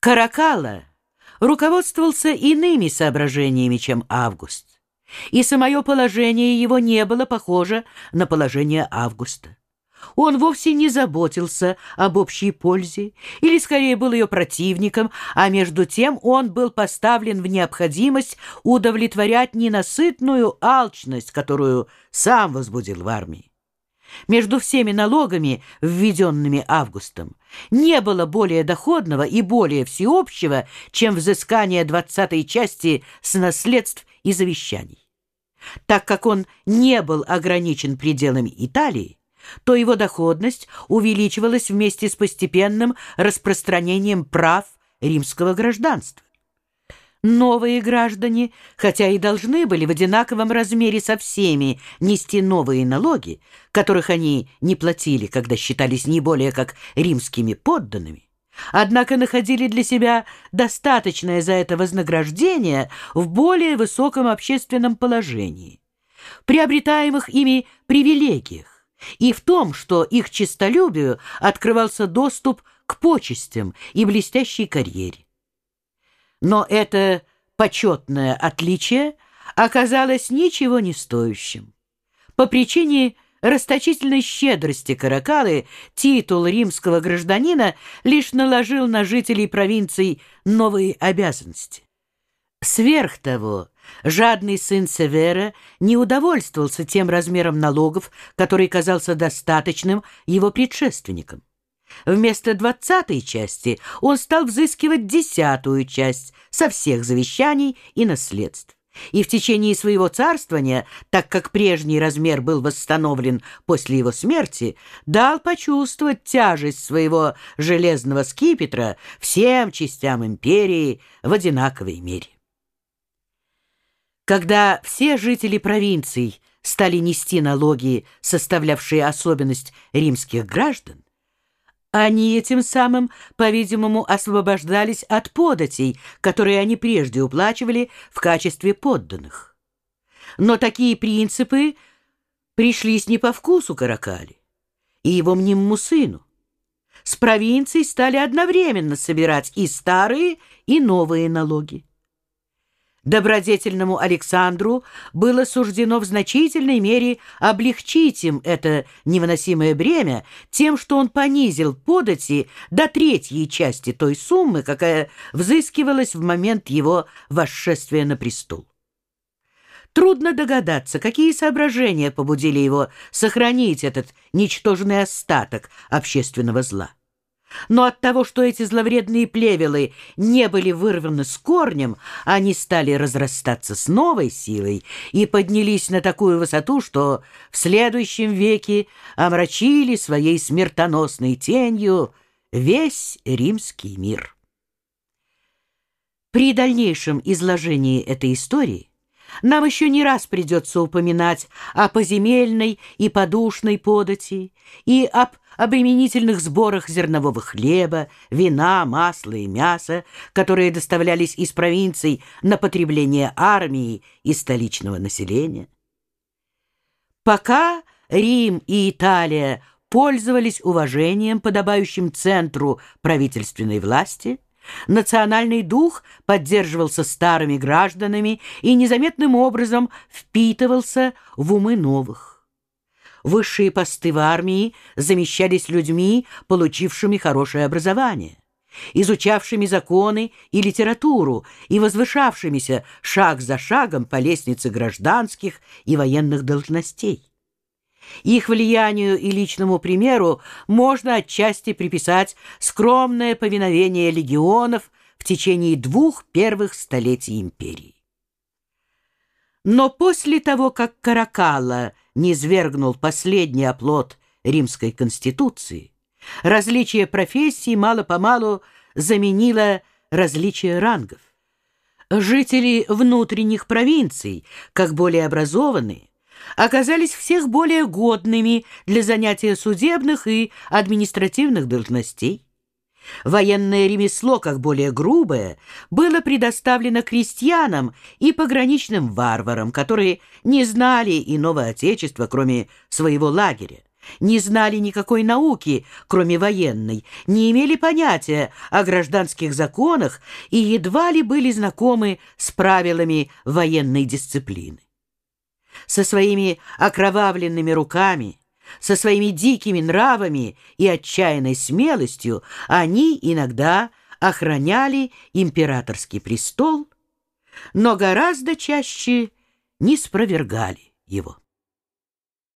Каракала руководствовался иными соображениями, чем Август, и самое положение его не было похоже на положение Августа. Он вовсе не заботился об общей пользе, или скорее был ее противником, а между тем он был поставлен в необходимость удовлетворять ненасытную алчность, которую сам возбудил в армии. Между всеми налогами, введенными Августом, не было более доходного и более всеобщего, чем взыскание двадцатой части с наследств и завещаний. Так как он не был ограничен пределами Италии, то его доходность увеличивалась вместе с постепенным распространением прав римского гражданства. Новые граждане, хотя и должны были в одинаковом размере со всеми нести новые налоги, которых они не платили, когда считались не более как римскими подданными, однако находили для себя достаточное за это вознаграждение в более высоком общественном положении, приобретаемых ими привилегиях, и в том, что их честолюбию открывался доступ к почестям и блестящей карьере. Но это почетное отличие оказалось ничего не стоящим. По причине расточительной щедрости Каракалы титул римского гражданина лишь наложил на жителей провинций новые обязанности. Сверх того, жадный сын Севера не удовольствовался тем размером налогов, который казался достаточным его предшественникам. Вместо двадцатой части он стал взыскивать десятую часть со всех завещаний и наследств. И в течение своего царствования, так как прежний размер был восстановлен после его смерти, дал почувствовать тяжесть своего железного скипетра всем частям империи в одинаковой мере. Когда все жители провинций стали нести налоги, составлявшие особенность римских граждан, они этим самым, по-видимому, освобождались от податей, которые они прежде уплачивали в качестве подданных. Но такие принципы пришлись не по вкусу Каракали и его мнимому сыну. С провинций стали одновременно собирать и старые, и новые налоги. Добродетельному Александру было суждено в значительной мере облегчить им это невыносимое бремя тем, что он понизил подати до третьей части той суммы, какая взыскивалась в момент его восшествия на престол. Трудно догадаться, какие соображения побудили его сохранить этот ничтожный остаток общественного зла. Но от того, что эти зловредные плевелы не были вырваны с корнем, они стали разрастаться с новой силой и поднялись на такую высоту, что в следующем веке омрачили своей смертоносной тенью весь римский мир. При дальнейшем изложении этой истории нам еще не раз придется упоминать о поземельной и подушной подати и об обременительных сборах зернового хлеба, вина, масла и мяса, которые доставлялись из провинций на потребление армии и столичного населения. Пока Рим и Италия пользовались уважением, подобающим центру правительственной власти, национальный дух поддерживался старыми гражданами и незаметным образом впитывался в умы новых. Высшие посты в армии замещались людьми, получившими хорошее образование, изучавшими законы и литературу и возвышавшимися шаг за шагом по лестнице гражданских и военных должностей. Их влиянию и личному примеру можно отчасти приписать скромное повиновение легионов в течение двух первых столетий империи. Но после того, как Каракалла не свергнул последний оплот римской конституции, различие профессий мало-помалу заменило различие рангов. Жители внутренних провинций, как более образованные, оказались всех более годными для занятия судебных и административных должностей. Военное ремесло, как более грубое, было предоставлено крестьянам и пограничным варварам, которые не знали иного отечества, кроме своего лагеря, не знали никакой науки, кроме военной, не имели понятия о гражданских законах и едва ли были знакомы с правилами военной дисциплины. Со своими окровавленными руками, со своими дикими нравами и отчаянной смелостью они иногда охраняли императорский престол, но гораздо чаще не спровергали его.